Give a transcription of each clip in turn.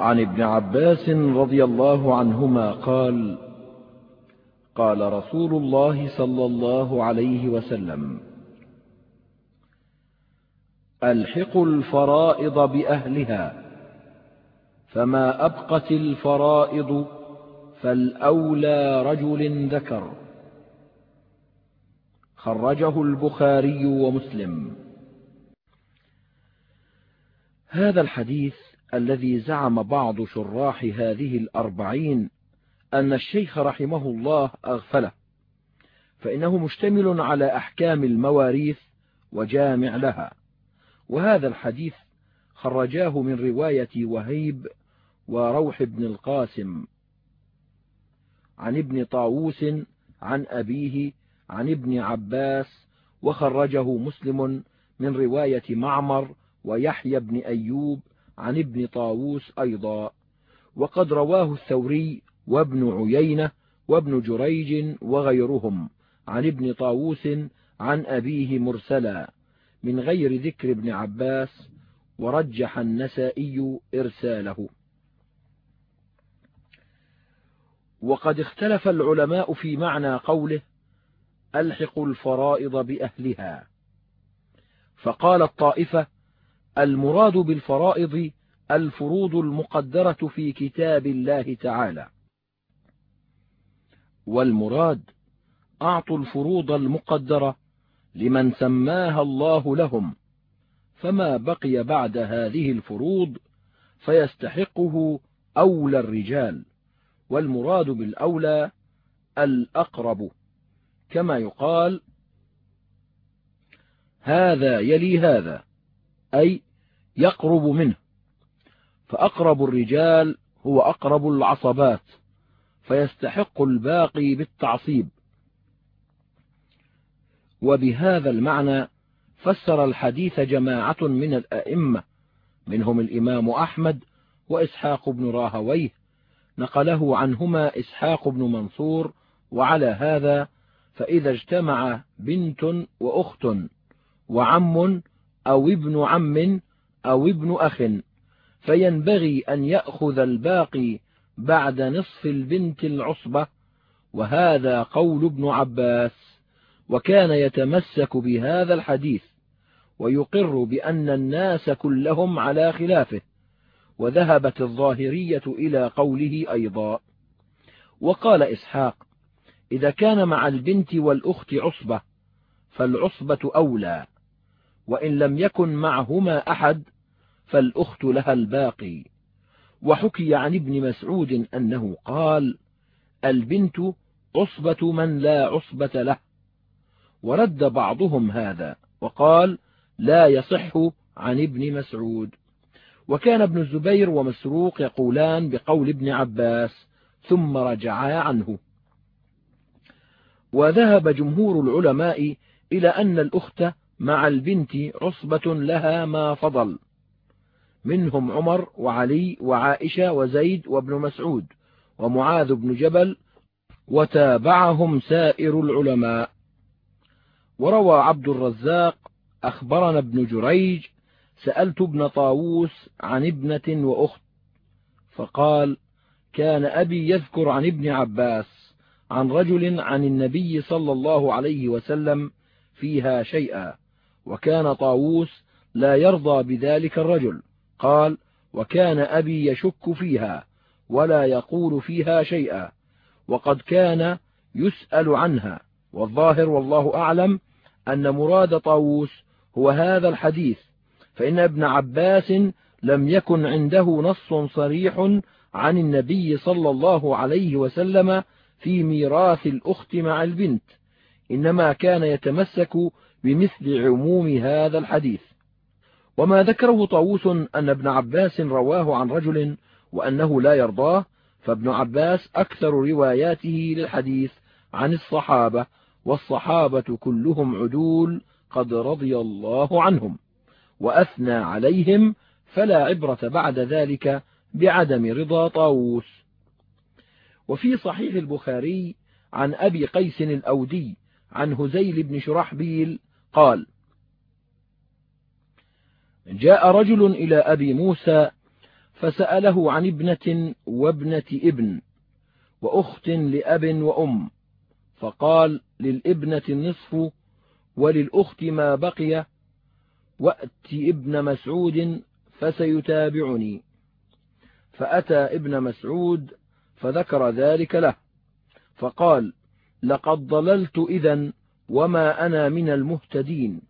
عن ابن عباس رضي الله عنهما قال قال رسول الله صلى الله عليه وسلم الحقوا الفرائض بأهلها فما أبقت الفرائض فالأولى رجل ذكر. خرجه البخاري ومسلم. هذا الحديث الذي زعم بعض شراح هذه الأربعين أن الشيخ رحمه الله أغفله فإنه مشتمل على أحكام المواريث وجامع لها. وهذا الحديث خرجاه من رواية وهيب وروح بن القاسم عن ابن طاووس عن أبيه عن ابن عباس وخرجه مسلم من رواية معمر ويحيى بن أيوب عن ابن طاووس أيضا وقد رواه الثوري وابن عيينة وابن جريج وغيرهم عن ابن طاووس عن أبيه مرسلا من غير ذكر ابن عباس ورجح النسائي إرساله. وقد اختلف العلماء في معنى قوله ألحقوا الفرائض بأهلها. فقال الطائفة المراد بالفرائض الفروض المقدرة في كتاب الله تعالى. والمراد أعطوا الفروض المقدرة لمن سماها الله لهم فما بقي بعد هذه الفروض فيستحقه أولى الرجال. والمراد بالأولى الأقرب. كما يقال هذا يلي هذا أي يقرب منه. فأقرب الرجال هو أقرب العصبات فيستحق الباقي بالتعصيب. وبهذا المعنى فسر الحديث جماعة من الأئمة منهم الإمام أحمد وإسحاق بن راهويه نقله عنهما إسحاق بن منصور وعلى هذا فإذا اجتمع بنت وأخت وعم أو ابن عم أو ابن أخ. فينبغي أن يأخذ الباقي بعد نصف البنت العصبة وهذا قول ابن عباس وكان يتمسك بهذا الحديث ويقر بأن الناس كلهم على خلافه وذهبت الظاهرية إلى قوله أيضا. وقال إسحاق إذا كان مع البنت والأخت عصبة فالعصبة أولى وإن لم يكن معهما أحد فالأخت لها الباقي. وحكي عن ابن مسعود أنه قال البنت عصبة من لا عصبة له. ورد بعضهم هذا وقال لا يصح عن ابن مسعود. وكان ابن الزبير ومسروق يقولان بقول ابن عباس ثم رجعا عنه. وذهب جمهور العلماء إلى أن الأخت مع البنت عصبة لها ما فضل. منهم عمر وعلي وعائشة وزيد وابن مسعود ومعاذ بن جبل وتابعهم سائر العلماء. وروى عبد الرزاق أخبرنا ابن جريج سألت ابن طاووس عن ابنة وأخت فقال كان أبي يذكر عن ابن عباس عن رجل عن النبي صلى الله عليه وسلم فيها شيئا وكان طاووس لا يرضى بذلك الرجل قال وكان أبي يشك فيها ولا يقول فيها شيئا وقد كان يسأل عنها والظاهر والله أعلم أن مراد طاووس هو هذا الحديث فإن ابن عباس لم يكن عنده نص صريح عن النبي صلى الله عليه وسلم في ميراث الأخت مع البنت إنما كان يتمسك بمثل عموم هذا الحديث. وما ذكره طاووس أن ابن عباس رواه عن رجل وأنه لا يرضاه فابن عباس أكثر رواياته للحديث عن الصحابة والصحابة كلهم عدول قد رضي الله عنهم وأثنى عليهم فلا عبرة بعد ذلك بعدم رضا طاووس. وفي صحيح البخاري عن أبي قيس الأودي عن هزيل بن شرحبيل قال جاء رجل إلى أبي موسى فسأله عن ابنة وابنة ابن وأخت لأب وأم فقال للابنة النصف وللأخت ما بقي وأت ابن مسعود فسيتابعني. فأتى ابن مسعود فذكر ذلك له فقال لقد ضللت إذا وما أنا من المهتدين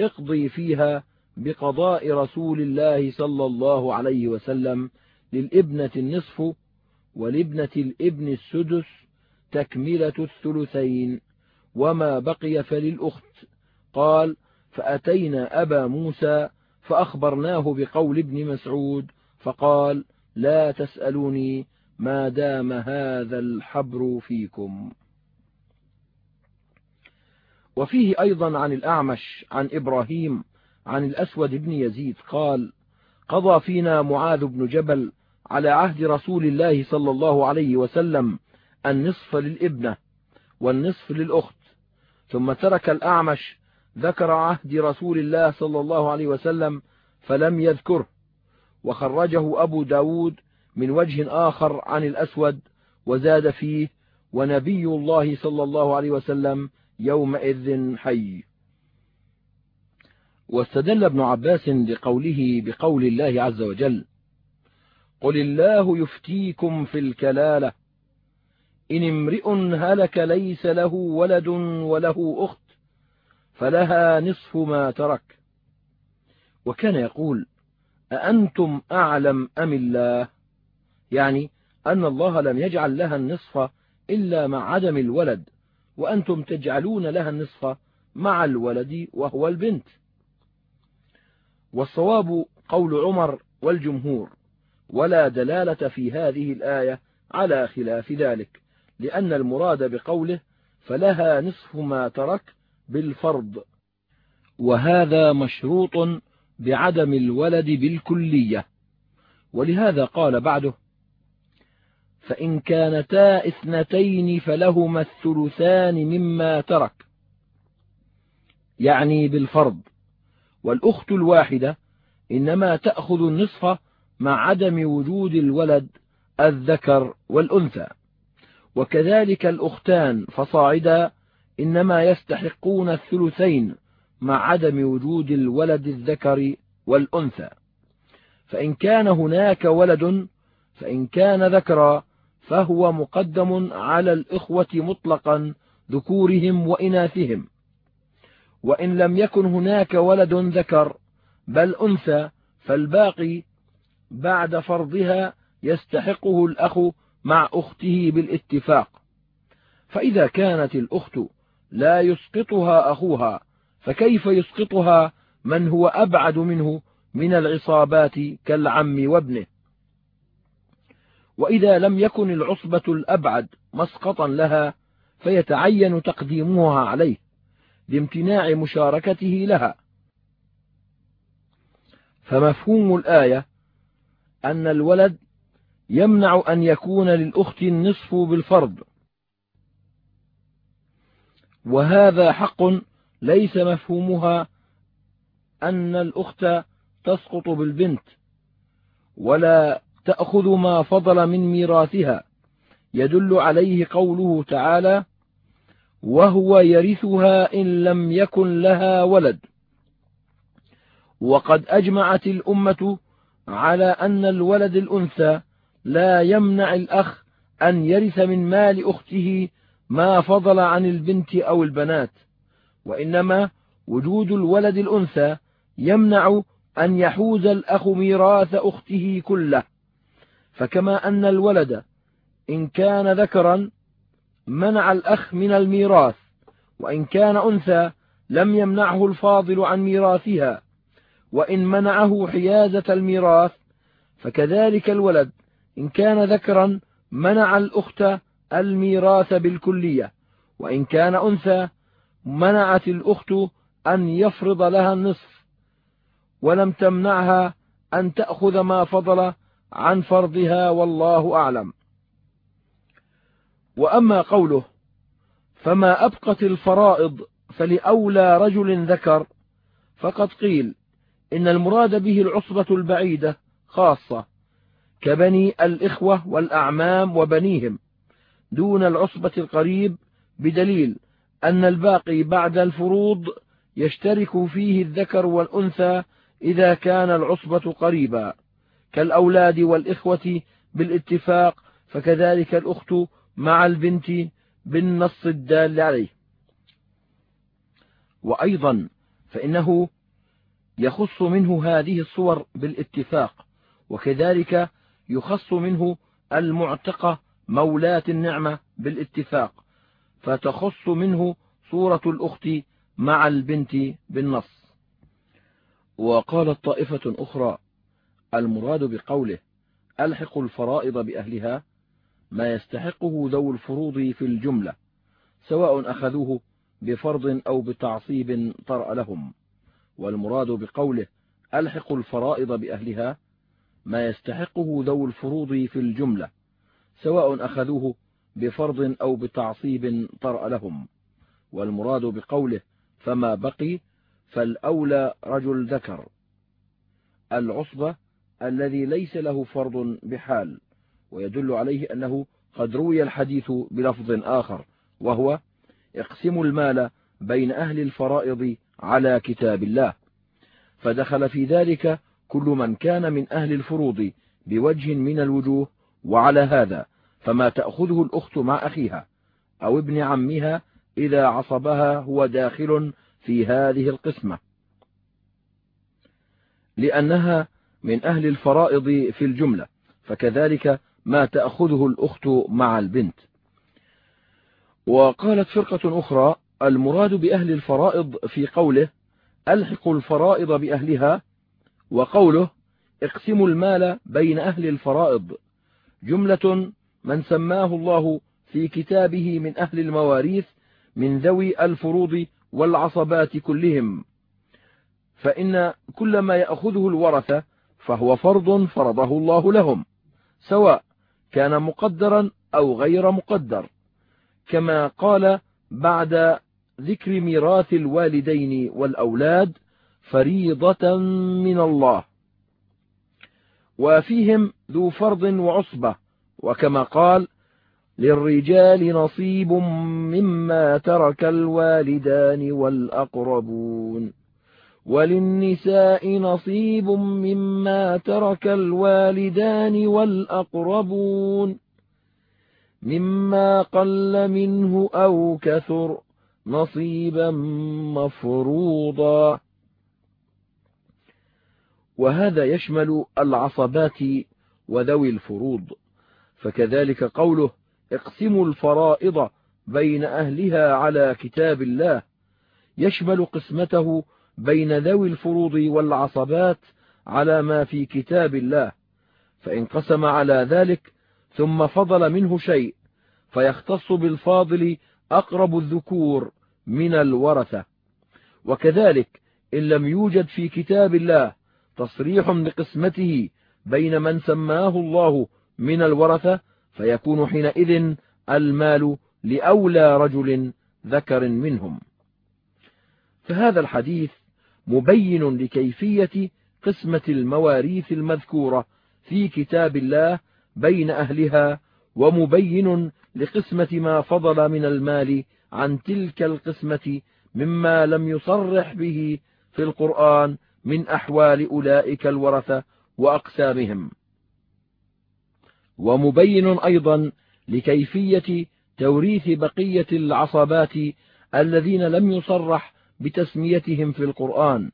اقضي فيها بقضاء رسول الله صلى الله عليه وسلم للابنة النصف ولابنة الابن السدس تكملة الثلثين وما بقي فللأخت. قال فأتينا أبا موسى فأخبرناه بقول ابن مسعود فقال لا تسألوني ما دام هذا الحبر فيكم. وفيه أيضا عن الأعمش عن إبراهيم عن الأسود بن يزيد قال قضى فينا معاذ بن جبل على عهد رسول الله صلى الله عليه وسلم النصف للإبنة والنصف للأخت ثم ترك الأعمش ذكر عهد رسول الله صلى الله عليه وسلم فلم يذكره وخرجه أبو ب داود من وجه آخر عن الأسود وزاد فيه ونبي الله صلى الله عليه وسلم يومئذ حي. واستدل ابن عباس لقوله بقول الله عز وجل قل الله يفتيكم في الكلالة إن امرئ هلك ليس له ولد وله أخت فلها نصف ما ترك. وكان يقول أأنتم أعلم أم الله؟ يعني أن الله لم يجعل لها النصف إلا مع عدم الولد وأنتم تجعلون لها النصف مع الولد وهو البنت. والصواب قول عمر والجمهور ولا دلالة في هذه الآية على خلاف ذلك لأن المراد بقوله فلها نصف ما ترك بالفرض. وهذا مشروط بعدم الولد بالكلية. ولهذا قال بعده فإن كانتا اثنتين فلهما الثلثان مما ترك يعني بالفرض. والأخت الواحدة إنما تأخذ النصف مع عدم وجود الولد الذكر والأنثى. وكذلك الأختان فصاعدا إنما يستحقون الثلثين مع عدم وجود الولد الذكر والأنثى. فإن كان هناك ولد فإن كان ذكرا فهو مقدم على الإخوة مطلقا ذكورهم وإناثهم. وإن لم يكن هناك ولد ذكر بل أنثى فالباقي بعد فرضها يستحقه الأخ مع أخته بالاتفاق. فإذا كانت الأخت لا يسقطها أخوها فكيف يسقطها من هو أبعد منه من العصابات كالعم وابنه؟ وإذا لم يكن العصبة الأبعد مسقطا لها فيتعين تقديمها عليه. لامتناع مشاركته لها. فمفهوم الآية أن الولد يمنع أن يكون للأخت النصف بالفرض. وهذا حق ليس مفهومها أن الأخت تسقط بالبنت ولا تأخذ ما فضل من ميراثها. يدل عليه قوله تعالى وهو يرثها إن لم يكن لها ولد. وقد أجمعت الأمة على أن الولد الأنثى لا يمنع الأخ أن يرث من مال أخته ما فضل عن البنت أو البنات وإنما وجود الولد الأنثى يمنع أن يحوز الأخ ميراث أخته كله. فكما أن الولد إن كان ذكرا منع الأخ من الميراث وإن كان أنثى لم يمنعه الفاضل عن ميراثها وإن منعه حيازة الميراث فكذلك الولد إن كان ذكرا منع الأخت الميراث بالكلية وإن كان أنثى منعت الأخت أن يفرض لها النصف ولم تمنعها أن تأخذ ما فضل عن فرضها والله أعلم. وأما قوله فما أبقت الفرائض فلأولى رجل ذكر فقد قيل إن المراد به العصبة البعيدة خاصة كبني الإخوة والأعمام وبنيهم دون العصبة القريب بدليل أن الباقي بعد الفروض يشترك فيه الذكر والأنثى إذا كان العصبة قريبا كالأولاد والإخوة بالاتفاق فكذلك الأخت مع البنت بالنص الدال عليه. وأيضا فإنه يخص منه هذه الصور بالاتفاق وكذلك يخص منه المعتقة مولاة النعمة بالاتفاق فتخص منه صورة الأخت مع البنت بالنص. وقالت طائفة أخرى المراد بقوله ألحق الفرائض بأهلها ما يستحقه ذو الفروض في الجملة سواء أخذوه بفرض أو بتعصيب طرأ لهم. والمراد بقوله ألحق الفرائض بأهلها ما يستحقه ذو الفروض في الجملة سواء أخذوه بفرض أو بتعصيب طرأ لهم. والمراد بقوله فما بقي فالأولى رجل ذكر العصبة الذي ليس له فرض بحال. ويدل عليه أنه قد روي الحديث بلفظ آخر وهو اقسموا المال بين أهل الفرائض على كتاب الله. فدخل في ذلك كل من كان من أهل الفروض بوجه من الوجوه وعلى هذا فما تأخذه الأخت مع أخيها أو ابن عمها إذا عصبها هو داخل في هذه القسمة. لأنها من أهل الفرائض في الجملة فكذلك ما تأخذه الأخت مع البنت. وقالت فرقة أخرى المراد بأهل الفرائض في قوله ألحق الفرائض بأهلها وقوله اقسموا المال بين أهل الفرائض. جملة من سماه الله في كتابه من أهل المواريث من ذوي الفروض والعصبات كلهم. فإن كل ما يأخذه الورثة فهو فرض فرضه الله لهم سواء كان مقدرا أو غير مقدر كما قال بعد ذكر ميراث الوالدين والأولاد فريضة من الله وفيهم ذو فرض وعصبة وكما قال للرجال نصيب مما ترك الوالدان والأقربون. وللنساء نصيب مما ترك الوالدان والأقربون مما قل منه أو كثر نصيبا مفروضا. وهذا يشمل العصبات وذوي الفروض فكذلك قوله اقسموا الفرائض بين أهلها على كتاب الله يشمل قسمته بين ذوي الفروض والعصبات على ما في كتاب الله فإن قسم على ذلك ثم فضل منه شيء فيختص بالفاضل أقرب الذكور من الورثة. وكذلك إن لم يوجد في كتاب الله تصريح بقسمته بين من سماه الله من الورثة فيكون حينئذ المال لأولى رجل ذكر منهم. فهذا الحديث مبين لكيفية قسمة المواريث المذكورة في كتاب الله بين أهلها ومبين لقسمة ما فضل من المال عن تلك القسمة مما لم يصرح به في القرآن من أحوال أولئك الورثة وأقسامهم. ومبين أيضا لكيفية توريث بقية العصبات الذين لم يصرح بتسميتهم في القرآن.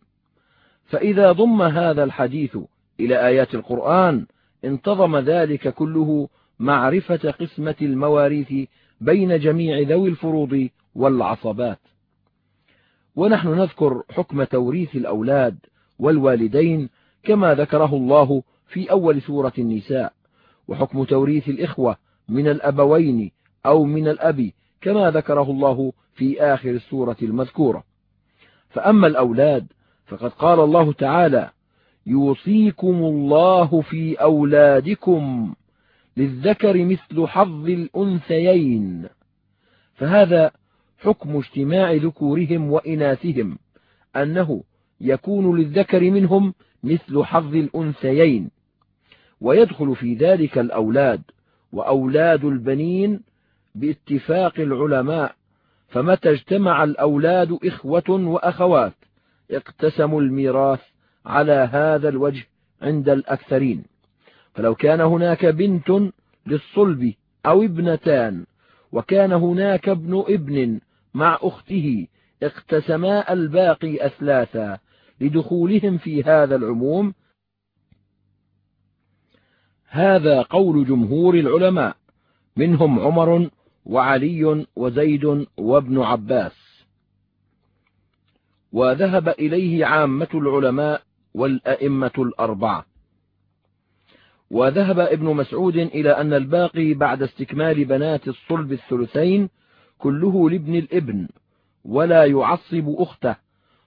فإذا ضم هذا الحديث إلى آيات القرآن انتظم ذلك كله معرفة قسمة المواريث بين جميع ذوي الفروض والعصبات. ونحن نذكر حكم توريث الأولاد والوالدين كما ذكره الله في أول سورة النساء. وحكم توريث الإخوة من الأبوين أو من الأب كما ذكره الله في آخر السورة المذكورة. فأما الأولاد فقد قال الله تعالى يوصيكم الله في أولادكم للذكر مثل حظ الأنثيين فهذا حكم اجتماع ذكورهم وإناثهم أنه يكون للذكر منهم مثل حظ الأنثيين ويدخل في ذلك الأولاد وأولاد البنين باتفاق العلماء فمتى اجتمع الأولاد إخوة وأخوات؟ اقتسموا الميراث على هذا الوجه عند الأكثرين. فلو كان هناك بنت للصلب أو ابنتان وكان هناك ابن ابن مع أخته اقتسما الباقي أثلاثا لدخولهم في هذا العموم. هذا قول جمهور العلماء. منهم عمر وعلي وزيد وابن عباس. وذهب إليه عامة العلماء والأئمة الأربعة. وذهب ابن مسعود إلى أن الباقي بعد استكمال بنات الصلب الثلثين كله لابن الابن ولا يعصب أخته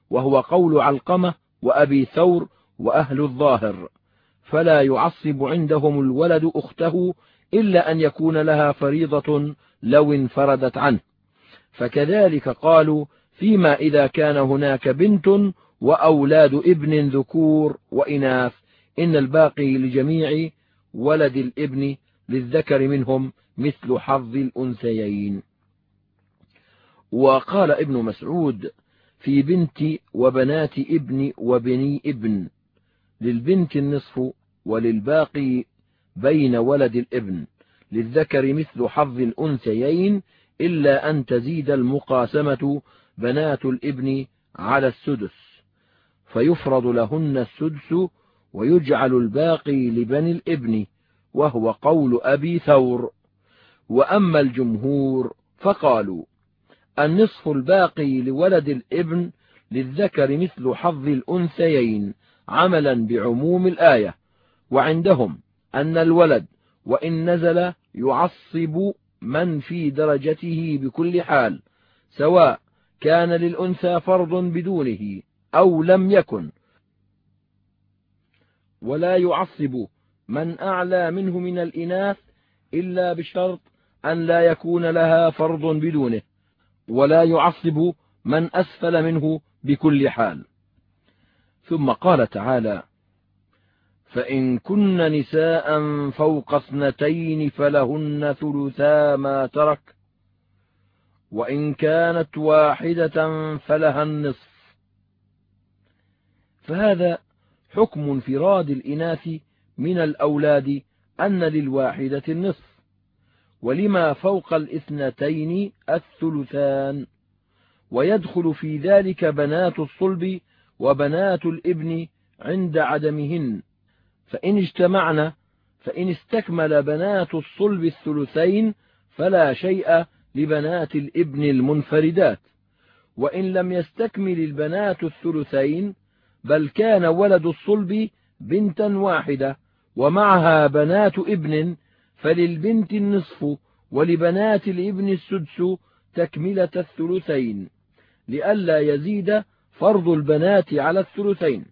وهو قول علقمة وأبي ثور وأهل الظاهر فلا يعصب عندهم الولد أخته إلا أن يكون لها فريضة لو انفردت عنه. فكذلك قالوا فيما إذا كان هناك بنت وأولاد ابن ذكور وإناث إن الباقي لجميع ولد الابن للذكر منهم مثل حظ الأنثيين. وقال ابن مسعود في بنت وبنات ابن وبني ابن للبنت النصف وللباقي بين ولد الابن. للذكر مثل حظ الأنثيين إلا أن تزيد المقاسمة بنات الإبن على السدس. فيفرض لهن السدس ويجعل الباقي لبني الإبن وهو قول أبي ثور. وأما الجمهور فقالوا النصف الباقي لولد الإبن للذكر مثل حظ الأنثيين عملا بعموم الآية وعندهم أن الولد وإن نزل يعصب من في درجته بكل حال سواء كان للأنثى فرض بدونه أو لم يكن. ولا يعصب من أعلى منه من الإناث إلا بشرط أن لا يكون لها فرض بدونه ولا يعصب من أسفل منه بكل حال. ثم قال تعالى فإن كن نساء فوق اثنتين فلهن ثلثا ما ترك وإن كانت واحدة فلها النصف. فهذا حكم انفراد الإناث من الأولاد أن للواحدة النصف ولما فوق الاثنتين الثلثان. ويدخل في ذلك بنات الصلب وبنات الإبن عند عدمهن. فإن اجتمعن فإن استكمل بنات الصلب الثلثين فلا شيء لبنات الإبن المنفردات. وإن لم يستكمل البنات الثلثين بل كان ولد الصلب بنتا واحدة ومعها بنات إبن فللبنت النصف ولبنات الإبن السدس تكملة الثلثين لئلا يزيد فرض البنات على الثلثين.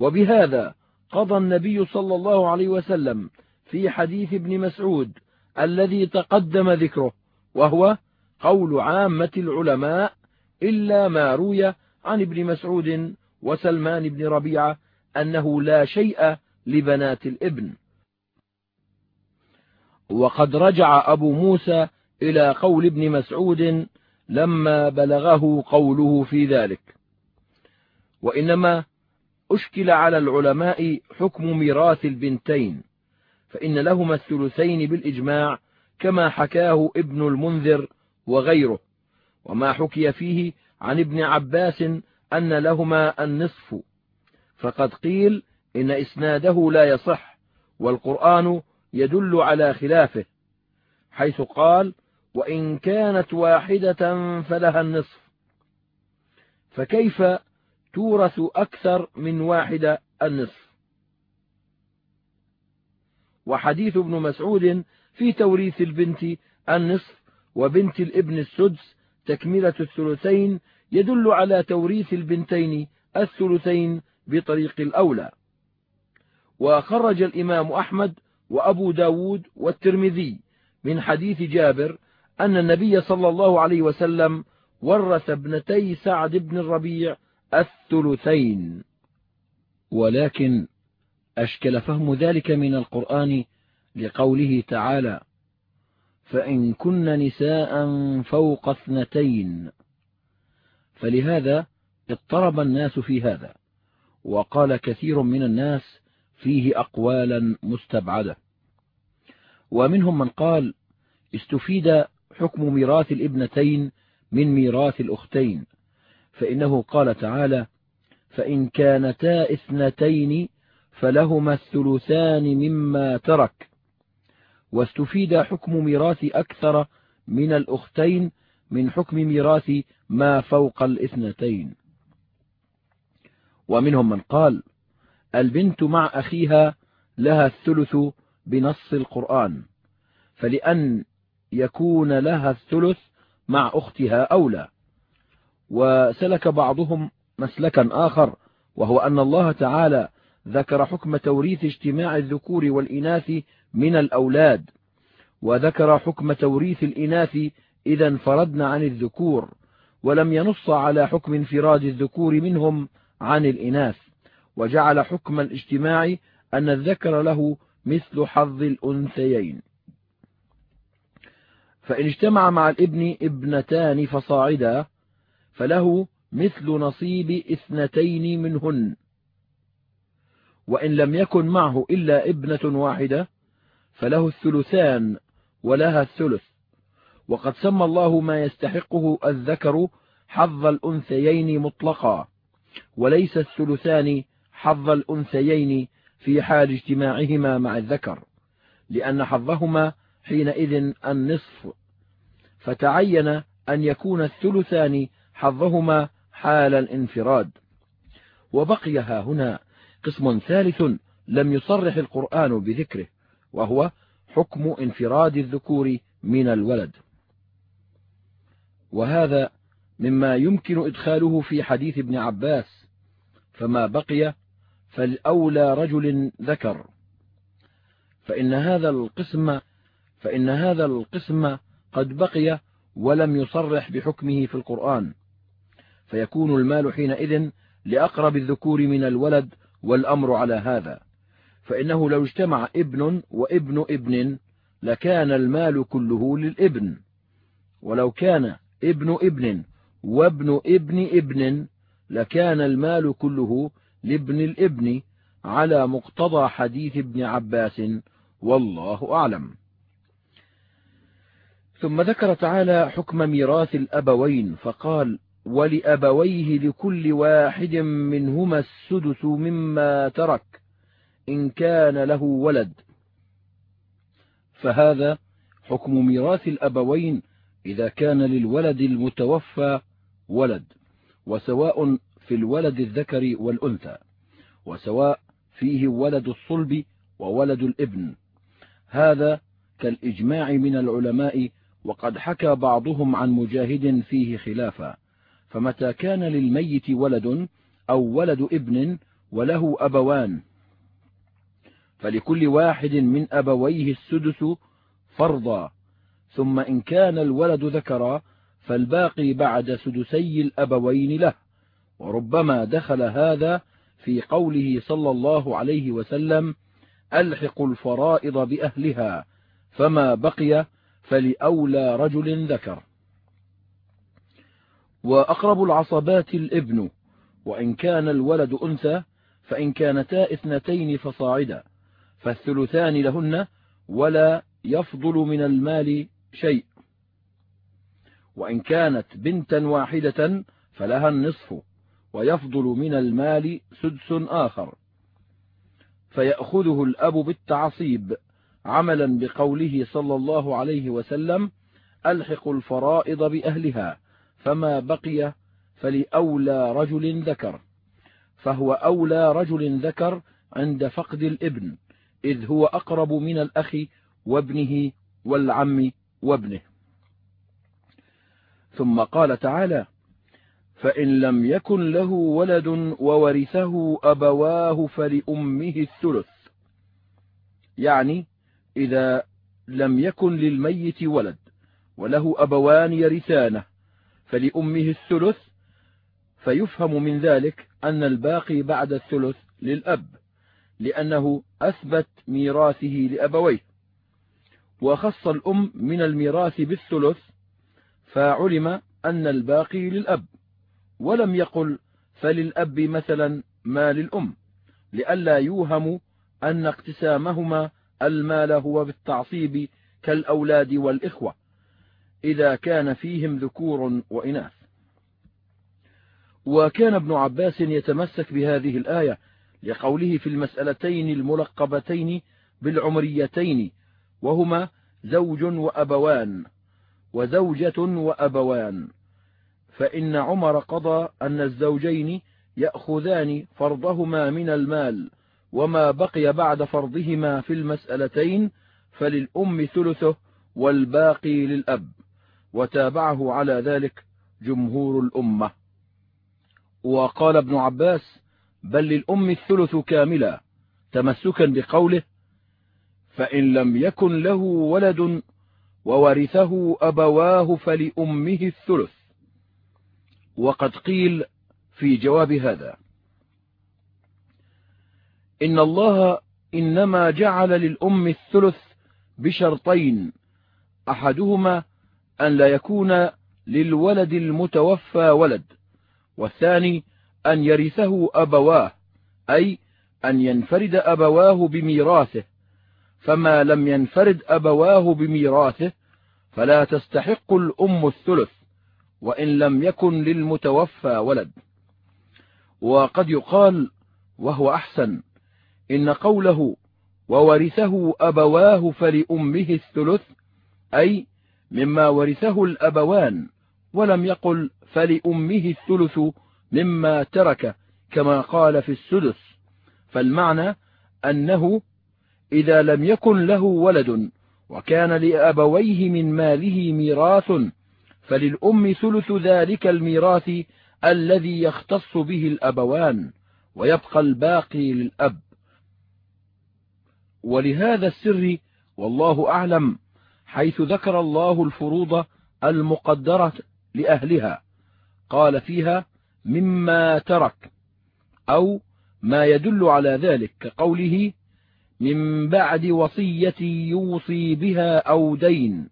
وبهذا قضى النبي صلى الله عليه وسلم في حديث ابن مسعود الذي تقدم ذكره وهو قول عامة العلماء إلا ما روي عن ابن مسعود وسلمان بن ربيعة أنه لا شيء لبنات الإبن. وقد رجع أبو موسى إلى قول ابن مسعود لما بلغه قوله في ذلك. وإنما أشكل على العلماء حكم ميراث البنتين فإن لهما الثلثين بالإجماع كما حكاه ابن المنذر وغيره وما حكي فيه عن ابن عباس أن لهما النصف. فقد قيل إن إسناده لا يصح والقرآن يدل على خلافه حيث قال وإن كانت واحدة فلها النصف. فكيف تورث أكثر من واحدة النصف. وحديث ابن مسعود في توريث البنت النصف وبنت الابن السدس تكملة الثلثين يدل على توريث البنتين الثلثين بطريق الأولى. وخرج الإمام أحمد وأبو ب داود والترمذي من حديث جابر أن النبي صلى الله عليه وسلم ورث ابنتي سعد بن الربيع الثلثين ولكن أشكل فهم ذلك من القرآن لقوله تعالى فإن كن نساء فوق اثنتين فلهذا اضطرب الناس في هذا وقال كثير من الناس فيه أقوالا مستبعدة. ومنهم من قال استفيد حكم ميراث الابنتين من ميراث الأختين فإنه قال تعالى فإن كانتا إثنتين فلهما الثلثان مما ترك. واستفيد حكم ميراث أكثر من الأختين من حكم ميراث ما فوق الإثنتين. ومنهم من قال البنت مع أخيها لها الثلث بنص القرآن فلأن يكون لها الثلث مع أختها أولى. وسلك بعضهم مسلكا آخر وهو أن الله تعالى ذكر حكم توريث اجتماع الذكور والإناث من الأولاد وذكر حكم توريث الإناث إذا انفردنا عن الذكور ولم ينص على حكم انفراد الذكور منهم عن الإناث وجعل حكم الاجتماع أن الذكر له مثل حظ الأنثيين. فإن اجتمع مع الابن ابنتان فصاعدا فله مثل نصيب اثنتين منهن. وإن لم يكن معه إلا ابنة واحدة فله الثلثان ولها الثلث. وقد سمى الله ما يستحقه الذكر حظ الأنثيين مطلقا وليس الثلثان حظ الأنثيين في حال اجتماعهما مع الذكر لأن حظهما حينئذ النصف. فتعين أن يكون الثلثان حظهما حال الانفراد. وبقي ها هنا قسم ثالث لم يصرح القرآن بذكره وهو حكم انفراد الذكور من الولد. وهذا مما يمكن إدخاله في حديث ابن عباس فما بقي فالأولى رجل ذكر. فإن هذا القسم فإن هذا القسم قد بقي ولم يصرح بحكمه في القرآن. فيكون المال حينئذ لأقرب الذكور من الولد والأمر على هذا. فإنه لو اجتمع ابن وابن ابن لكان المال كله للابن. ولو كان ابن ابن وابن ابن ابن لكان المال كله لابن الابن على مقتضى حديث ابن عباس والله أعلم. ثم ذكر تعالى حكم ميراث الأبوين فقال ولأبويه لكل واحد منهما السدس مما ترك إن كان له ولد. فهذا حكم ميراث الأبوين إذا كان للولد المتوفى ولد وسواء في الولد الذكر والأنثى وسواء فيه ولد الصلب وولد الإبن. هذا كالإجماع من العلماء وقد حكى بعضهم عن مجاهد فيه خلافا. فمتى كان للميت ولد أو ولد ابن وله أبوان فلكل واحد من أبويه السدس فرضا ثم إن كان الولد ذكرا فالباقي بعد سدسي الأبوين له وربما دخل هذا في قوله صلى الله عليه وسلم ألحق الفرائض بأهلها فما بقي فلأولى رجل ذكر. وأقرب العصبات الابن وإن كان الولد أنثى فإن كانتا اثنتين فصاعدا فالثلثان لهن ولا يفضل من المال شيء. وإن كانت بنتا واحدة فلها النصف ويفضل من المال سدس آخر. فيأخذه الأب بالتعصيب عملا بقوله صلى الله عليه وسلم ألحق الفرائض بأهلها. فما بقي فلأولى رجل ذكر فهو أولى رجل ذكر عند فقد الابن إذ هو أقرب من الأخ وابنه والعم وابنه. ثم قال تعالى فإن لم يكن له ولد وورثه أبواه فلأمه الثلث. يعني إذا لم يكن للميت ولد وله أبوان يرثانه فلأمه الثلث فيفهم من ذلك أن الباقي بعد الثلث للأب لأنه أثبت ميراثه لأبويه. وخص الأم من الميراث بالثلث فعلم أن الباقي للأب ولم يقل فللأب مثلا ما للأم لئلا يوهم أن اقتسامهما المال هو بالتعصيب كالأولاد والإخوة. إذا كان فيهم ذكور وإناث. وكان ابن عباس يتمسك بهذه الآية لقوله في المسألتين الملقبتين بالعمريتين وهما زوج وأبوان وزوجة وأبوان. فإن عمر قضى أن الزوجين يأخذان فرضهما من المال وما بقي بعد فرضهما في المسألتين فللأم ثلثه والباقي للأب. وتابعه على ذلك جمهور الأمة. وقال ابن عباس بل للأم الثلث كاملا تمسكا بقوله فإن لم يكن له ولد وورثه أبواه فلأمه الثلث. وقد قيل في جواب هذا إن الله إنما جعل للأم الثلث بشرطين أحدهما أن لا يكون للولد المتوفى ولد والثاني أن يرثه أبواه أي أن ينفرد أبواه بميراثه. فما لم ينفرد أبواه بميراثه فلا تستحق الأم الثلث وإن لم يكن للمتوفى ولد. وقد يقال وهو أحسن إن قوله وورثه أبواه فلأمه الثلث أي مما ورثه الأبوان ولم يقل فلأمه الثلث مما ترك كما قال في السدس. فالمعنى أنه إذا لم يكن له ولد وكان لأبويه من ماله ميراث فللأم ثلث ذلك الميراث الذي يختص به الأبوان ويبقى الباقي للأب. ولهذا السر والله أعلم حيث ذكر الله الفروض المقدرة لأهلها. قال فيها مما ترك أو ما يدل على ذلك كقوله من بعد وصية يوصي بها أو دين.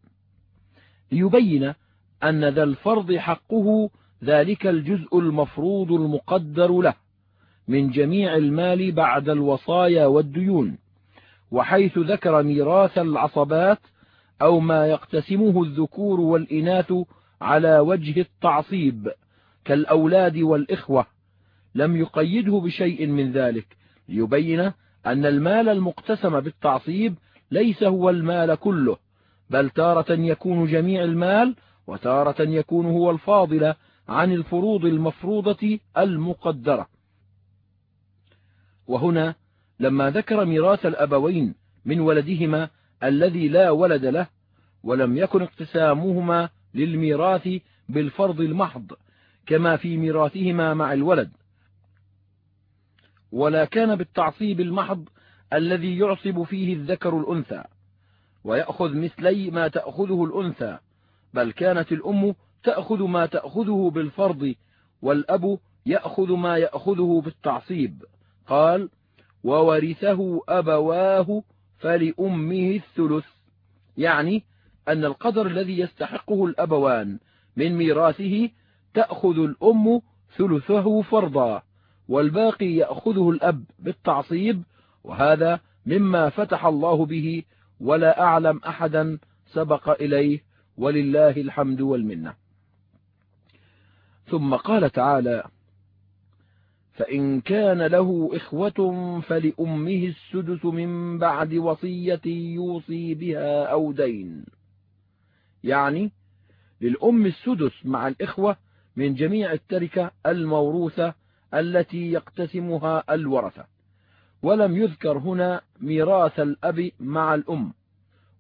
ليبين أن ذا الفرض حقه ذلك الجزء المفروض المقدر له من جميع المال بعد الوصايا والديون وحيث ذكر ميراث العصبات أو ما يقتسمه الذكور والإناث على وجه التعصيب كالأولاد والإخوة لم يقيده بشيء من ذلك ليبين أن المال المقتسم بالتعصيب ليس هو المال كله بل تارة يكون جميع المال وتارة يكون هو الفاضل عن الفروض المفروضة المقدرة. وهنا لما ذكر ميراث الأبوين من ولدهما الذي لا ولد له ولم يكن اقتسامهما للميراث بالفرض المحض كما في ميراثهما مع الولد. ولا كان بالتعصيب المحض الذي يعصب فيه الذكر الأنثى ويأخذ مثلي ما تأخذه الأنثى بل كانت الأم تأخذ ما تأخذه بالفرض والأب يأخذ ما يأخذه بالتعصيب. قال وورثه أبواه فلأمه الثلث يعني أن القدر الذي يستحقه الأبوان من ميراثه تأخذ الأم ثلثه فرضا والباقي يأخذه الأب بالتعصيب وهذا مما فتح الله به ولا أعلم أحدا سبق إليه ولله الحمد والمنة. ثم قال تعالى فإن كان له إخوة فلأمه السدس من بعد وصية يوصي بها أو دين. يعني للأم السدس مع الإخوة من جميع التركة الموروثة التي يقتسمها الورثة. ولم يذكر هنا ميراث الأب مع الأم.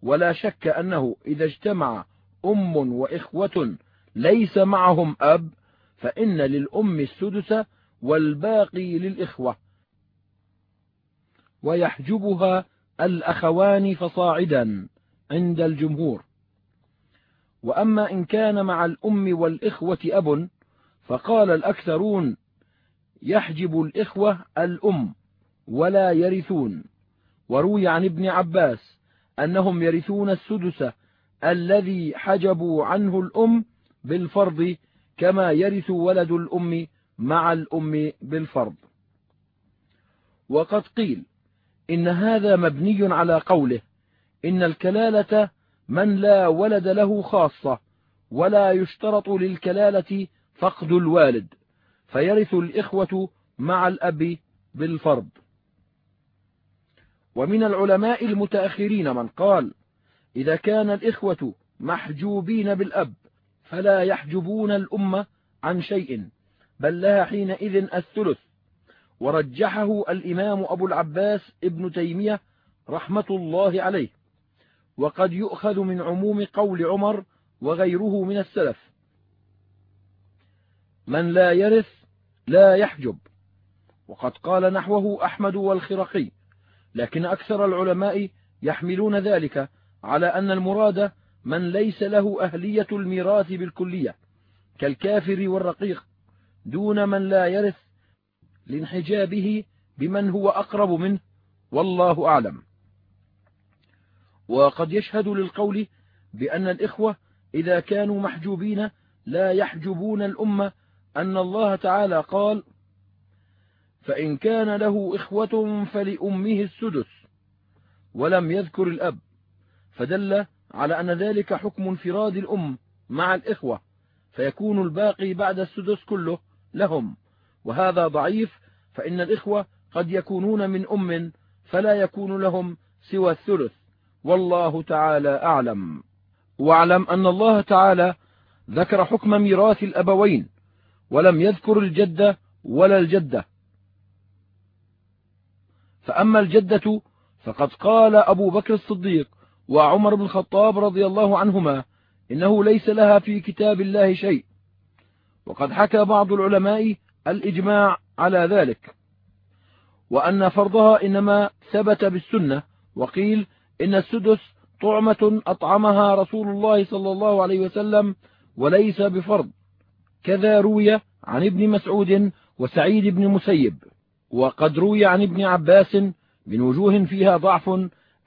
ولا شك أنه إذا اجتمع أم وإخوة ليس معهم أب فإن للأم السدس والباقي للإخوة. ويحجبها الأخوان فصاعدا عند الجمهور. وأما إن كان مع الأم والإخوة أب فقال الأكثرون يحجب الإخوة الأم ولا يرثون. وروي عن ابن عباس أنهم يرثون السدس الذي حجبوا عنه الأم بالفرض كما يرث ولد الأم مع الأم بالفرض. وقد قيل إن هذا مبني على قوله إن الكلالة من لا ولد له خاصة ولا يشترط للكلالة فقد الوالد فيرث الإخوة مع الأب بالفرض. ومن العلماء المتأخرين من قال إذا كان الإخوة محجوبين بالأب فلا يحجبون الأمة عن شيء بل لها حينئذ الثلث. ورجحه الإمام أبو العباس ابن تيمية رحمة الله عليه. وقد يؤخذ من عموم قول عمر وغيره من السلف. من لا يرث لا يحجب. وقد قال نحوه أحمد والخرقي. لكن أكثر العلماء يحملون ذلك على أن المراد من ليس له أهلية الميراث بالكلية كالكافر والرقيق. دون من لا يرث لانحجابه بمن هو أقرب منه والله أعلم. وقد يشهد للقول بأن الإخوة إذا كانوا محجوبين لا يحجبون الأمة أن الله تعالى قال فإن كان له إخوة فلأمه السدس ولم يذكر الأب. فدل على أن ذلك حكم انفراد الأم مع الإخوة فيكون الباقي بعد السدس كله لهم. وهذا ضعيف فإن الإخوة قد يكونون من أم فلا يكون لهم سوى الثلث. والله تعالى أعلم. واعلم أن الله تعالى ذكر حكم ميراث الأبوين ولم يذكر الجدة ولا الجدة. فأما الجدة فقد قال أبو بكر الصديق وعمر بن الخطاب رضي الله عنهما إنه ليس لها في كتاب الله شيء وقد حكى بعض العلماء الإجماع على ذلك وأن فرضها إنما ثبت بالسنة وقيل إن السدس طعمة أطعمها رسول الله صلى الله عليه وسلم وليس بفرض كذا روي عن ابن مسعود وسعيد بن مسيب وقد روي عن ابن عباس من وجوه فيها ضعف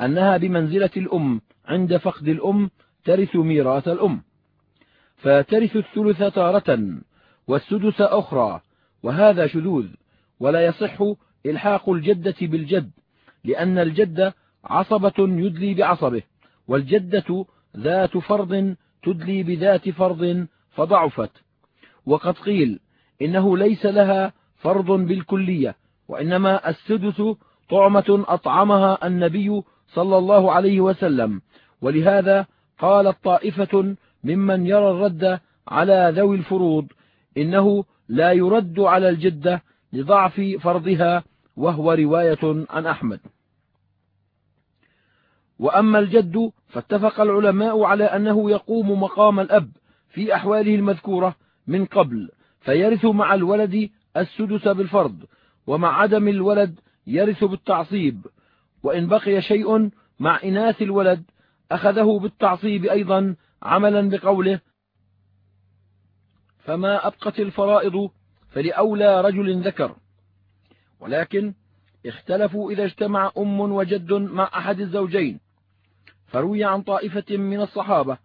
أنها بمنزلة الأم عند فقد الأم ترث ميراث الأم. فترث الثلث تارة والسدس أخرى وهذا شذوذ ولا يصح إلحاق الجدة بالجد لأن الجد عصبة يدلي بعصبه والجدة ذات فرض تدلي بذات فرض فضعفت. وقد قيل إنه ليس لها فرض بالكلية وإنما السدس طعمة أطعمها النبي صلى الله عليه وسلم ولهذا قالت طائفة ممن يرى الرد على ذوي الفروض إنه لا يرد على الجدة لضعف فرضها وهو رواية عن أحمد. وأما الجد فاتفق العلماء على أنه يقوم مقام الأب في أحواله المذكورة من قبل فيرث مع الولد السدس بالفرض ومع عدم الولد يرث بالتعصيب. وإن بقي شيء مع إناث الولد أخذه بالتعصيب أيضا عملا بقوله فما أبقت الفرائض فلأولى رجل ذكر. ولكن اختلفوا إذا اجتمع أم وجد مع أحد الزوجين. فروي عن طائفة من الصحابة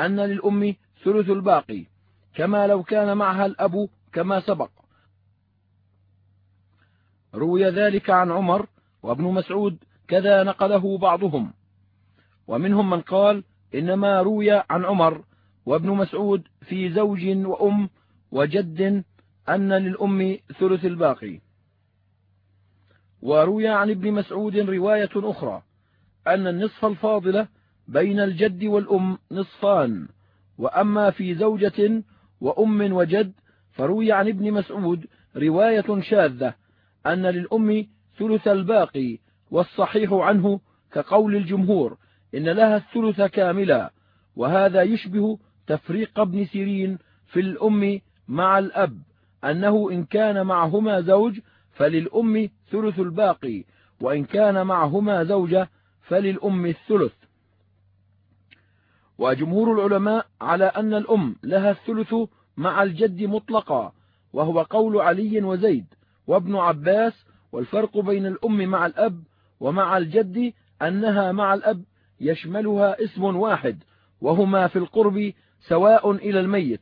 أن للأم ثلث الباقي كما لو كان معها الأب كما سبق. روي ذلك عن عمر وابن مسعود كذا نقله بعضهم. ومنهم من قال إنما روي عن عمر وابن مسعود في زوج وأم وجد أن للأم ثلث الباقي. وروي عن ابن مسعود رواية أخرى أن النصف الفاضلة بين الجد والأم نصفان وأما في زوجة وأم وجد فروي عن ابن مسعود رواية شاذة أن للأم ثلث الباقي والصحيح عنه كقول الجمهور إن لها الثلث كاملا وهذا يشبه تفريق ابن سيرين في الأم مع الأب أنه إن كان معهما زوج فللأم ثلث الباقي وإن كان معهما زوجة فللأم الثلث. وجمهور العلماء على أن الأم لها الثلث مع الجد مطلقا وهو قول علي وزيد وابن عباس والفرق بين الأم مع الأب ومع الجد أنها مع الأب يشملها اسم واحد وهما في القرب سواء إلى الميت.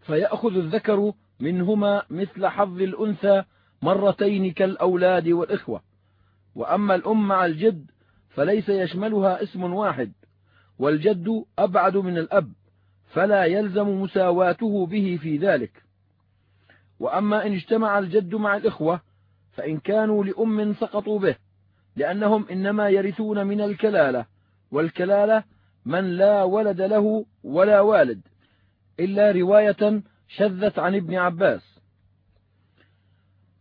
فيأخذ الذكر منهما مثل حظ الأنثى مرتين كالأولاد والإخوة. وأما الأم مع الجد فليس يشملها اسم واحد والجد أبعد من الأب فلا يلزم مساواته به في ذلك. وأما إن اجتمع الجد مع الإخوة فإن كانوا لأم سقطوا به لأنهم إنما يرثون من الكلالة والكلالة من لا ولد له ولا والد إلا رواية شذت عن ابن عباس.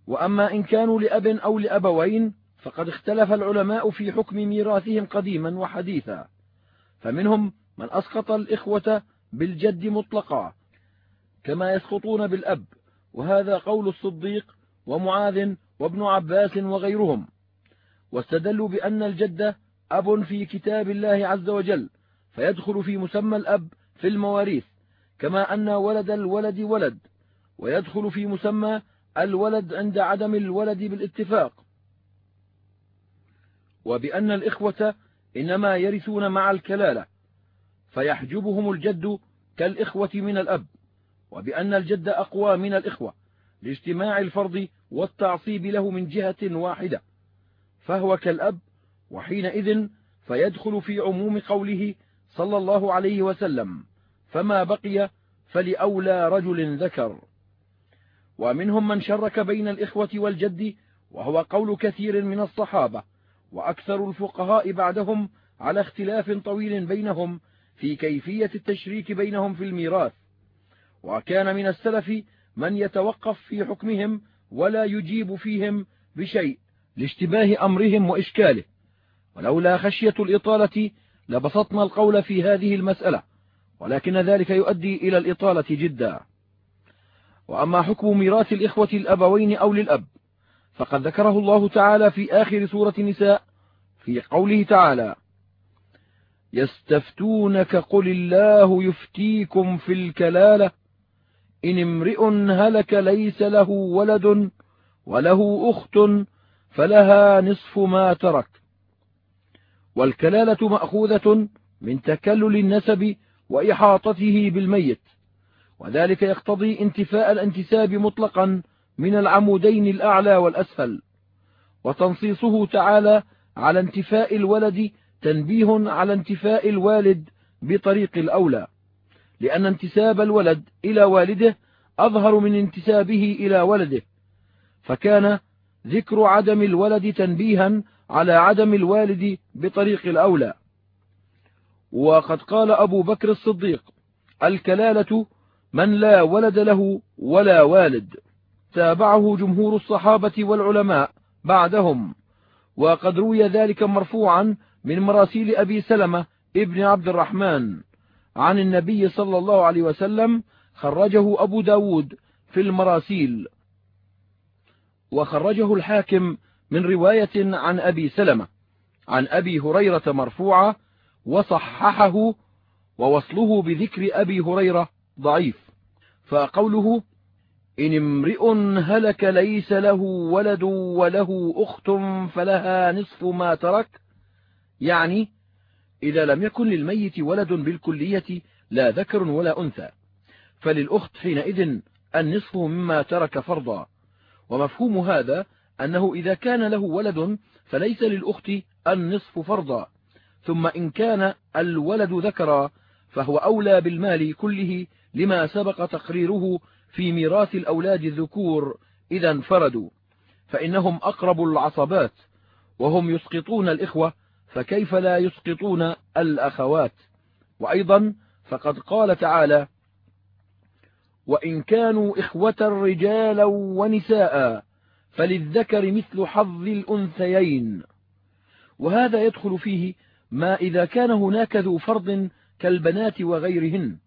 وأما إن كانوا لأب أو لأبوين فقد اختلف العلماء في حكم ميراثهم قديما وحديثا. فمنهم من أسقط الإخوة بالجد مطلقا كما يسقطون بالأب. وهذا قول الصديق ومعاذ وابن عباس وغيرهم. واستدلوا بأن الجد أب في كتاب الله عز وجل فيدخل في مسمى الأب في المواريث كما أن ولد الولد ولد ويدخل في مسمى الولد عند عدم الولد بالاتفاق. وبأن الإخوة إنما يرثون مع الكلالة فيحجبهم الجد كالإخوة من الأب وبأن الجد أقوى من الإخوة لاجتماع الفرض والتعصيب له من جهة واحدة فهو كالأب وحينئذ فيدخل في عموم قوله صلى الله عليه وسلم فما بقي فلأولى رجل ذكر. ومنهم من شرك بين الإخوة والجد وهو قول كثير من الصحابة وأكثر الفقهاء بعدهم على اختلاف طويل بينهم في كيفية التشريك بينهم في الميراث. وكان من السلف من يتوقف في حكمهم ولا يجيب فيهم بشيء لاشتباه أمرهم وإشكاله. ولولا خشية الإطالة لبسطنا القول في هذه المسألة ولكن ذلك يؤدي إلى الإطالة جدا. وأما حكم ميراث الإخوة الأبوين أو للأب فقد ذكره الله تعالى في آخر سورة النساء في قوله تعالى يستفتونك قل الله يفتيكم في الكلالة إن امرئ هلك ليس له ولد وله أخت فلها نصف ما ترك والكلالة مأخوذة من تكلل النسب وإحاطته بالميت وذلك يقتضي انتفاء الانتساب مطلقا من العمودين الأعلى والأسفل وتنصيصه تعالى على انتفاء الولد تنبيه على انتفاء الوالد بطريق الأولى لأن انتساب الولد إلى والده أظهر من انتسابه إلى ولده فكان ذكر عدم الولد تنبيها على عدم الوالد بطريق الأولى. وقد قال أبو بكر الصديق الكلالة من لا ولد له ولا والد. تابعه جمهور الصحابة والعلماء بعدهم. وقد روي ذلك مرفوعا من مراسيل أبي سلمة ابن عبد الرحمن عن النبي صلى الله عليه وسلم خرجه أبو داود في المراسيل. وخرجه الحاكم من رواية عن أبي سلمة عن أبي هريرة مرفوعة وصححه ووصله بذكر أبي هريرة ضعيف. فقوله إن امرئ هلك ليس له ولد وله أخت فلها نصف ما ترك يعني إذا لم يكن للميت ولد بالكلية لا ذكر ولا أنثى. فللأخت حينئذ النصف مما ترك فرضا. ومفهوم هذا أنه إذا كان له ولد فليس للأخت النصف فرضا ثم إن كان الولد ذكرا فهو أولى بالمال كله لما سبق تقريره في ميراث الأولاد الذكور إذا انفردوا فإنهم أقرب العصبات وهم يسقطون الإخوة فكيف لا يسقطون الأخوات؟ وأيضا فقد قال تعالى وإن كانوا إخوة رجالا ونساء فللذكر مثل حظ الأنثيين. وهذا يدخل فيه ما إذا كان هناك ذو فرض كالبنات وغيرهن.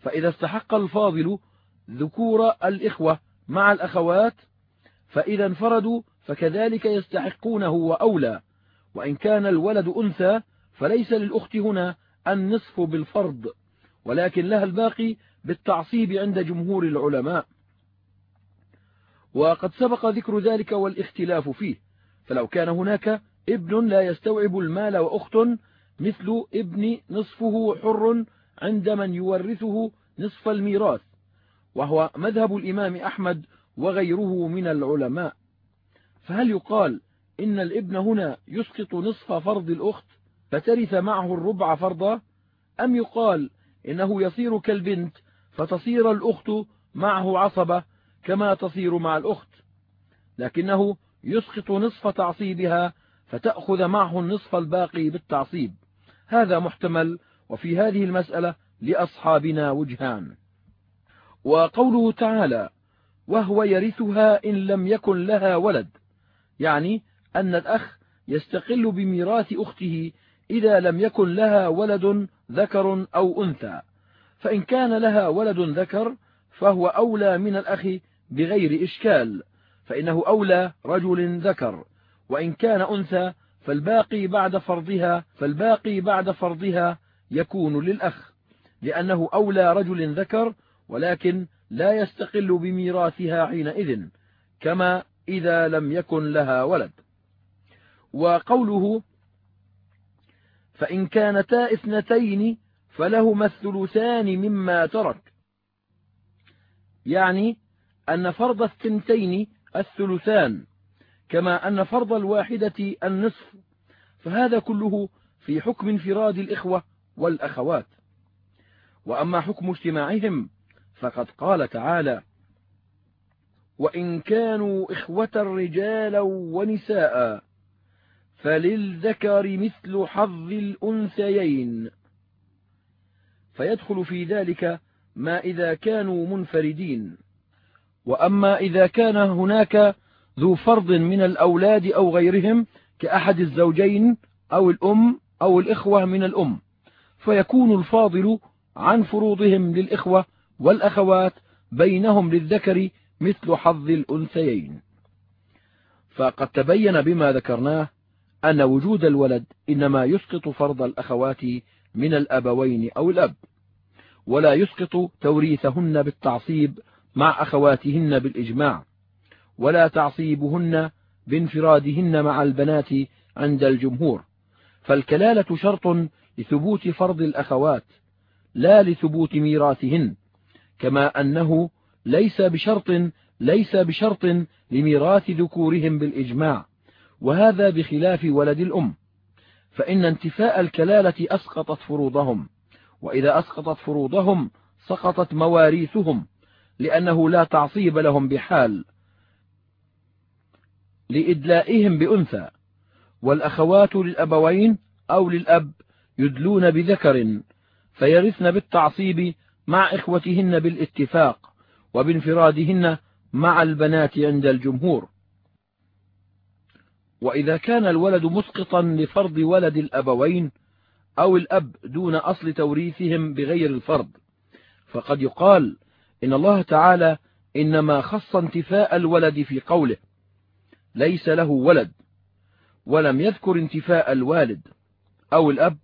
فإذا استحق الفاضل ذكور الإخوة مع الأخوات فإذا انفردوا فكذلك يستحقونه وأولى. وإن كان الولد أنثى فليس للأخت هنا النصف بالفرض ولكن لها الباقي بالتعصيب عند جمهور العلماء. وقد سبق ذكر ذلك والاختلاف فيه. فلو كان هناك ابن لا يستوعب المال وأخت مثل ابن نصفه حر عند من يورثه نصف الميراث وهو مذهب الإمام أحمد وغيره من العلماء. فهل يقال إن الابن هنا يسقط نصف فرض الأخت فترث معه الربع فرضا؟ أم يقال إنه يصير كالبنت فتصير الأخت معه عصبة كما تصير مع الأخت لكنه يسقط نصف تعصيبها فتأخذ معه النصف الباقي بالتعصيب. هذا محتمل وفي هذه المسألة لأصحابنا وجهان. وقوله تعالى وهو يرثها إن لم يكن لها ولد يعني أن الأخ يستقل بميراث أخته إذا لم يكن لها ولد ذكر أو أنثى. فإن كان لها ولد ذكر فهو أولى من الأخ بغير إشكال فإنه أولى رجل ذكر وإن كان أنثى فالباقي بعد فرضها فالباقي بعد فرضها يكون للأخ لأنه أولى رجل ذكر ولكن لا يستقل بميراثها حينئذ كما إذا لم يكن لها ولد. وقوله فإن كانتا اثنتين فلهما الثلثان مما ترك يعني أن فرض الثنتين الثلثان كما أن فرض الواحدة النصف فهذا كله في حكم انفراد الإخوة والأخوات. وأما حكم اجتماعهم فقد قال تعالى وإن كانوا إخوة رجالا ونساء فللذكر مثل حظ الأنثيين فيدخل في ذلك ما إذا كانوا منفردين. وأما إذا كان هناك ذو فرض من الأولاد أو غيرهم كأحد الزوجين أو الأم أو الإخوة من الأم فيكون الفاضل عن فروضهم للإخوة والأخوات بينهم للذكر مثل حظ الأنثيين. فقد تبين بما ذكرناه أن وجود الولد إنما يسقط فرض الأخوات من الأبوين أو الأب ولا يسقط توريثهن بالتعصيب مع أخواتهن بالإجماع ولا تعصيبهن بانفرادهن مع البنات عند الجمهور. فالكلالة شرط لثبوت فرض الأخوات لا لثبوت ميراثهن كما أنه ليس بشرط ليس بشرط لميراث ذكورهم بالإجماع وهذا بخلاف ولد الأم. فإن انتفاء الكلالة أسقطت فروضهم وإذا أسقطت فروضهم سقطت مواريثهم. لأنه لا تعصيب لهم بحال لإدلائهم بأنثى والأخوات للأبوين أو للأب يدلون بذكر فيرثن بالتعصيب مع إخوتهن بالاتفاق وبانفرادهن مع البنات عند الجمهور. وإذا كان الولد مسقطا لفرض ولد الأبوين أو الأب دون أصل توريثهم بغير الفرض فقد يقال إن الله تعالى إنما خص انتفاء الولد في قوله ليس له ولد ولم يذكر انتفاء الوالد أو الأب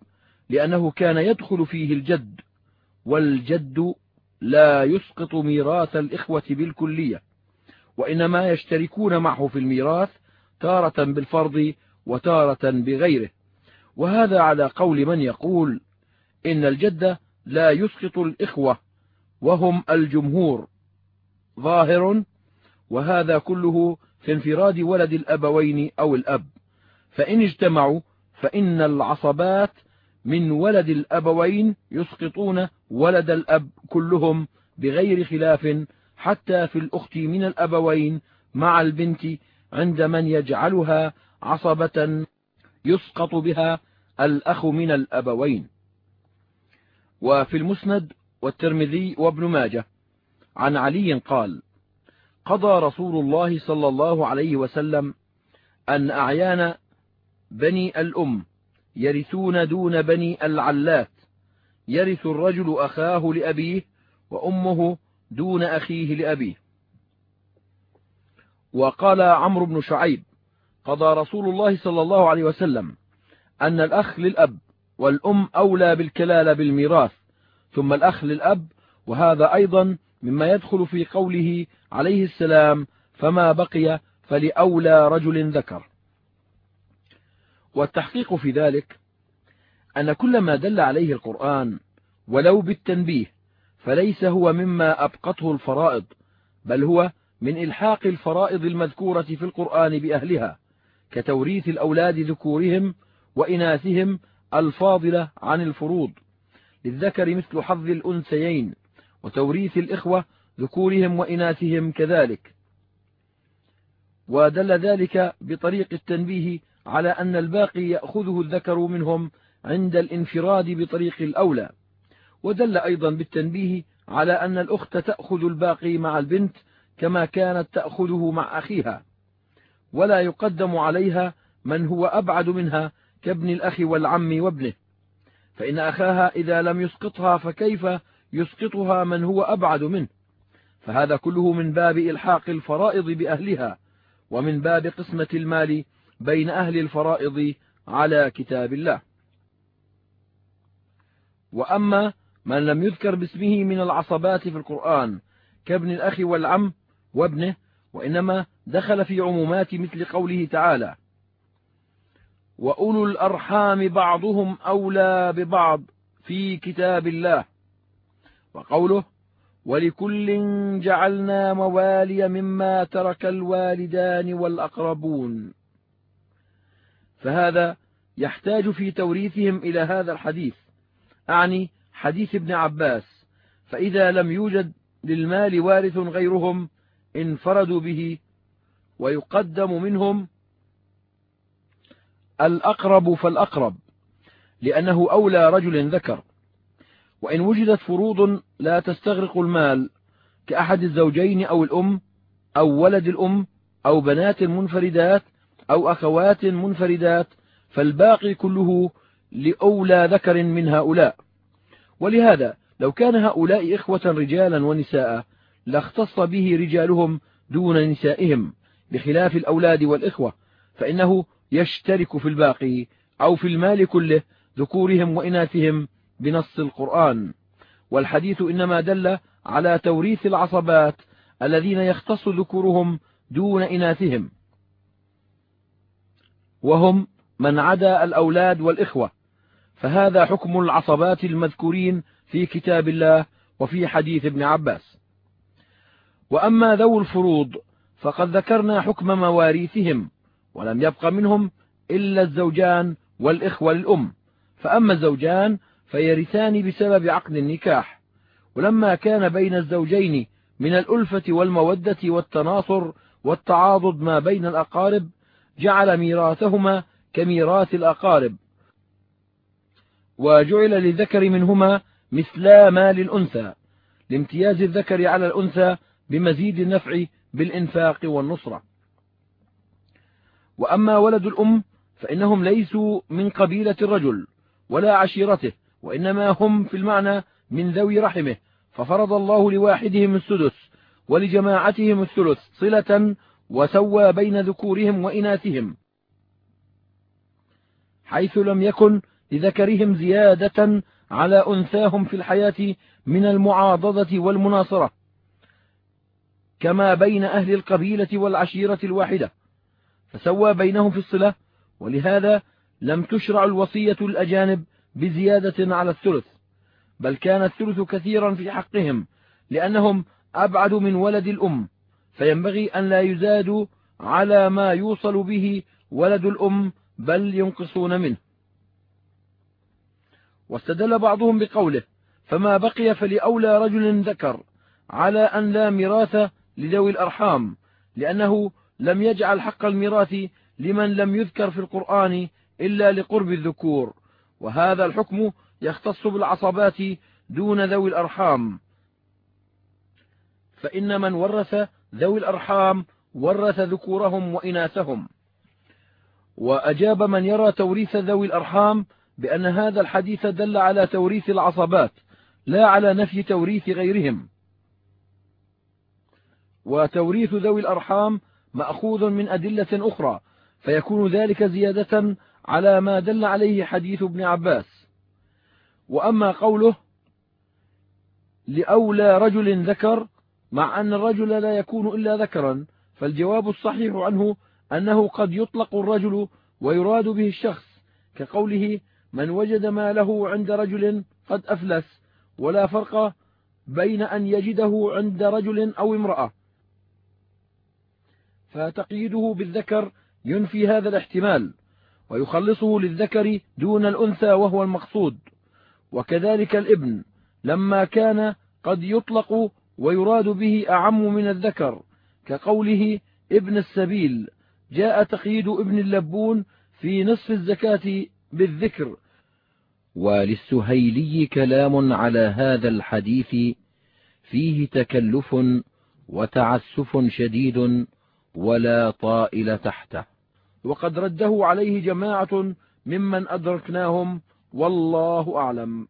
لأنه كان يدخل فيه الجد والجد لا يسقط ميراث الإخوة بالكلية وإنما يشتركون معه في الميراث تارة بالفرض وتارة بغيره. وهذا على قول من يقول إن الجد لا يسقط الإخوة وهم الجمهور. ظاهر وهذا كله في انفراد ولد الأبوين أو الأب. فإن اجتمعوا فإن العصبات من ولد الأبوين يسقطون ولد الأب كلهم بغير خلاف حتى في الأخت من الأبوين مع البنت عند من يجعلها عصبة يسقط بها الأخ من الأبوين. وفي المسند والترمذي وابن ماجه. عن علي قال قضى رسول الله صلى الله عليه وسلم أن أعيان بني الأم يرثون دون بني العلات. يرث الرجل أخاه لأبيه وأمه دون أخيه لأبيه. وقال عمرو بن شعيب قضى رسول الله صلى الله عليه وسلم أن الأخ للأب والأم أولى بالكلال بالميراث ثم الأخ للأب وهذا أيضا مما يدخل في قوله عليه السلام فما بقي فلأولى رجل ذكر. والتحقيق في ذلك أن كل ما دل عليه القرآن ولو بالتنبيه فليس هو مما أبقته الفرائض بل هو من إلحاق الفرائض المذكورة في القرآن بأهلها كتوريث الأولاد ذكورهم وإناثهم الفاضلة عن الفروض. للذكر مثل حظ الأنثيين وتوريث الإخوة ذكورهم وإناثهم كذلك. ودل ذلك بطريق التنبيه على أن الباقي يأخذه الذكر منهم عند الانفراد بطريق الأولى. ودل أيضا بالتنبيه على أن الأخت تأخذ الباقي مع البنت كما كانت تأخذه مع أخيها. ولا يقدم عليها من هو أبعد منها كابن الأخ والعم وابنه. فإن أخاها إذا لم يسقطها فكيف يسقطها من هو أبعد منه؟ فهذا كله من باب إلحاق الفرائض بأهلها ومن باب قسمة المال بين أهل الفرائض على كتاب الله. وأما من لم يذكر باسمه من العصبات في القرآن كابن الأخ والعم وابنه وإنما دخل في عمومات مثل قوله تعالى وأولو الأرحام بعضهم أولى ببعض في كتاب الله. وقوله ولكل جعلنا موالي مما ترك الوالدان والأقربون. فهذا يحتاج في توريثهم إلى هذا الحديث. أعني حديث ابن عباس فإذا لم يوجد للمال وارث غيرهم انفردوا به ويقدم منهم الأقرب فالأقرب لأنه أولى رجل ذكر. وإن وجدت فروض لا تستغرق المال كأحد الزوجين أو الأم أو ولد الأم أو بنات منفردات أو أخوات منفردات فالباقي كله لأولى ذكر من هؤلاء. ولهذا لو كان هؤلاء إخوة رجالا ونساء لاختص به رجالهم دون نسائهم بخلاف الأولاد والإخوة فإنه يشترك في الباقي أو في المال كله ذكورهم وإناثهم بنص القرآن. والحديث إنما دل على توريث العصبات الذين يختص ذكورهم دون إناثهم. وهم من عدا الأولاد والإخوة. فهذا حكم العصبات المذكورين في كتاب الله وفي حديث ابن عباس. وأما ذو الفروض فقد ذكرنا حكم مواريثهم ولم يبق منهم إلا الزوجان والإخوة للأم. فأما الزوجان فيرثان بسبب عقد النكاح. ولما كان بين الزوجين من الألفة والمودة والتناصر والتعاضد ما بين الأقارب جعل ميراثهما كميراث الأقارب. وجعل للذكر منهما مثلا ما للأنثى لامتياز الذكر على الأنثى بمزيد النفع بالإنفاق والنصرة. وأما ولد الأم فإنهم ليسوا من قبيلة الرجل ولا عشيرته وإنما هم في المعنى من ذوي رحمه ففرض الله لواحدهم السدس ولجماعتهم الثلث صلة وسوى بين ذكورهم وإناثهم حيث لم يكن لذكرهم زيادة على أنثاهم في الحياة من المعاضدة والمناصرة كما بين أهل القبيلة والعشيرة الواحدة. فسوى بينهم في الصلة ولهذا لم تشرع الوصية الأجانب بزيادة على الثلث بل كان الثلث كثيرا في حقهم لأنهم أبعد من ولد الأم فينبغي أن لا يزادوا على ما يوصل به ولد الأم بل ينقصون منه. واستدل بعضهم بقوله فما بقي فلأولى رجل ذكر على أن لا ميراث لذوي الأرحام لأنه لم يجعل حق الميراث لمن لم يذكر في القرآن إلا لقرب الذكور وهذا الحكم يختص بالعصبات دون ذوي الأرحام. فإن من ورث ذوي الأرحام ورث ذكورهم وإناثهم. وأجاب من يرى توريث ذوي الأرحام بأن هذا الحديث دل على توريث العصبات لا على نفي توريث غيرهم. وتوريث ذوي الأرحام مأخوذ من أدلة أخرى فيكون ذلك زيادة على ما دل عليه حديث ابن عباس. وأما قوله لأولى رجل ذكر مع أن الرجل لا يكون إلا ذكرا فالجواب الصحيح عنه أنه قد يطلق الرجل ويراد به الشخص كقوله من وجد ما له عند رجل قد أفلس ولا فرق بين أن يجده عند رجل أو امرأة. فتقييده بالذكر ينفي هذا الاحتمال ويخلصه للذكر دون الأنثى وهو المقصود. وكذلك الابن لما كان قد يطلق ويراد به أعم من الذكر كقوله ابن السبيل جاء تقييد ابن اللبون في نصف الزكاة بالذكر. وللسهيلي كلام على هذا الحديث فيه تكلف وتعسف شديد. ولا طائل تحته. وقد رده عليه جماعة ممن أدركناهم والله أعلم.